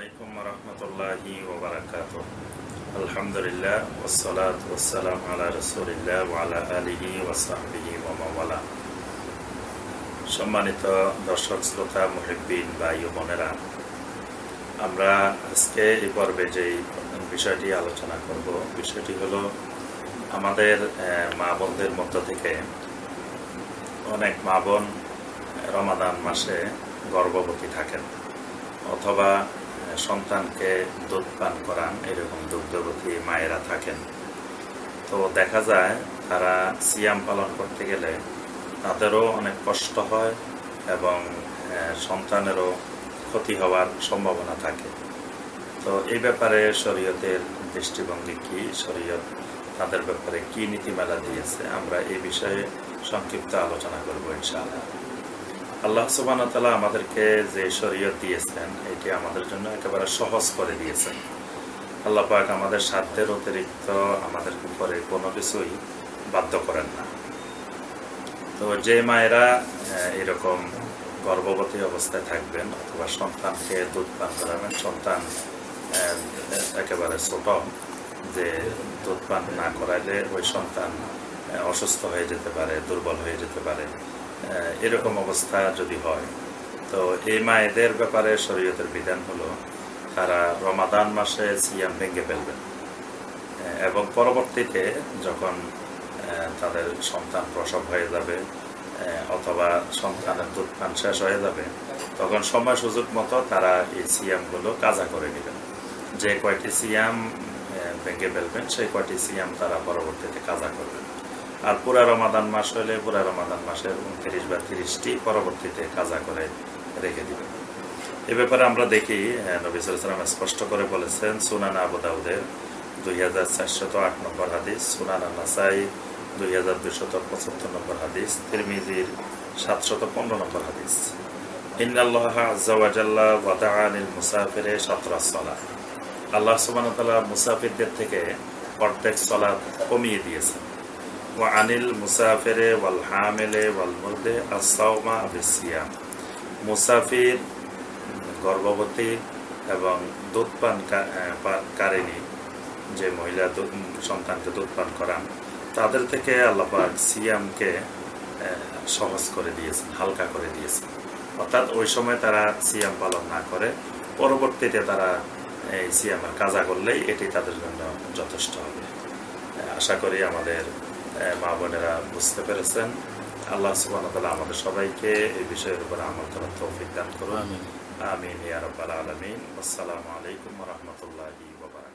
আলাইকুম রহমতুল্লাহি ওবরাকাত আলহামদুলিল্লাহ ওসলাত ওসালাম আলা রসুলিল্লাহ ওয়ালা আলিহি ওমাওয়ালা সম্মানিত দর্শক, শ্রোতা, মুহিব্বিন ও বোনেরা, আমরা আজকে এই পর্বে যেই বিষয়টি আলোচনা করব, বিষয়টি হলো আমাদের মা বোনদের মধ্য থেকে অনেক মা বোন রমাদান মাসে গর্ভবতী থাকেন। অথবা সন্তানকে দুধ পান করান, এরকম দুগ্ধবতী মায়েরা থাকেন। তো দেখা যায়, তারা সিয়াম পালন করতে গেলে তাদেরও অনেক কষ্ট হয় এবং সন্তানেরও ক্ষতি হওয়ার সম্ভাবনা থাকে। তো এই ব্যাপারে শরীয়তের দৃষ্টিভঙ্গি কি? শরীয়ত তাদের ব্যাপারে কি নীতিমালা দিয়েছে? আমরা এই বিষয়ে সংক্ষিপ্ত আলোচনা করব, ইনশাআল্লাহ। আল্লাহ সুবান আমাদেরকে যে শরীয়ত দিয়েছেন, এটি আমাদের জন্য একেবারে সহজ করে দিয়েছেন। আল্লাহ পাক আমাদের সাধ্যের অতিরিক্ত আমাদের উপরে কোনো কিছুই বাধ্য করেন না। তো যে মায়েরা এরকম গর্ভবতী অবস্থায় থাকবেন অথবা সন্তানকে দুধ পান করাবেন, সন্তান একেবারে ছোট, যে দুধ পান না করাইলে ওই সন্তান অসুস্থ হয়ে যেতে পারে, দুর্বল হয়ে যেতে পারে এরকম অবস্থা যদি হয়, তো এই মায়েদের ব্যাপারে শরীয়তের বিধান হলো, তারা রমাদান মাসে সিয়াম ভেঙে ফেলবেন এবং পরবর্তীতে যখন তাদের সন্তান প্রসব হয়ে যাবে অথবা সন্তানের দুধ পান শেষ হয়ে যাবে, তখন সময় সুযোগ মতো তারা এই সিয়ামগুলো কাজা করে নেবেন। যে কয়টি সিয়াম ভেঙে ফেলবেন, সেই কয়টি সিয়াম তারা পরবর্তীতে কাজা করবেন। আর পুরা রমাদান মাস হলে পুরা রমাদান মাসের উনত্রিশ বা তিরিশটি পরবর্তীতে কাজা করে রেখে দিবেন। এ ব্যাপারে আমরা দেখি নবী সালাম স্পষ্ট করে বলেছেন, সুনান আবু দাউদের দুই হাজার চারশত আট নম্বর হাদিস, সুনান নাসাই দুই হাজার দুশত পঁচাত্তর নম্বর হাদিস, তিরমিজির সাতশত পনেরো নম্বর হাদিস। ইন্নাল্লাহ আজ্জাওয়াজাল্লা আল্লাহ ওয়া মুসাফিরদের থেকে অর্ধেক সলাত কমিয়ে দিয়েছেন। আনিল মুসাফিরে ওয়াল হামিলে ওয়াল মুরদে আস-সাওমা বিসিয়াম মুসাফির গর্ভবতী এবং দুধ পান কারিনী যে মহিলা সন্তানকে দুধ পান করান, তাদের থেকে আল্লাপাক সিয়ামকে সহজ করে দিয়েছেন, হালকা করে দিয়েছেন। অর্থাৎ ওই সময় তারা সিয়াম পালন না করে, পরবর্তীতে তারা এই সিয়ামের কাজা করলেই এটি তাদের জন্য যথেষ্ট হবে। আশা করি আমাদের মা বোনেরা বুঝতে পেরেছেন। আল্লাহ সুবাহ আমাদের সবাইকে এই বিষয়ের উপর আমল করার তৌফিক দান করুন। আমিন। আমিন ইয়া রাব্বাল আসসালামু আলাইকুম রাহমাতুল্লাহি বারাকাতুহু।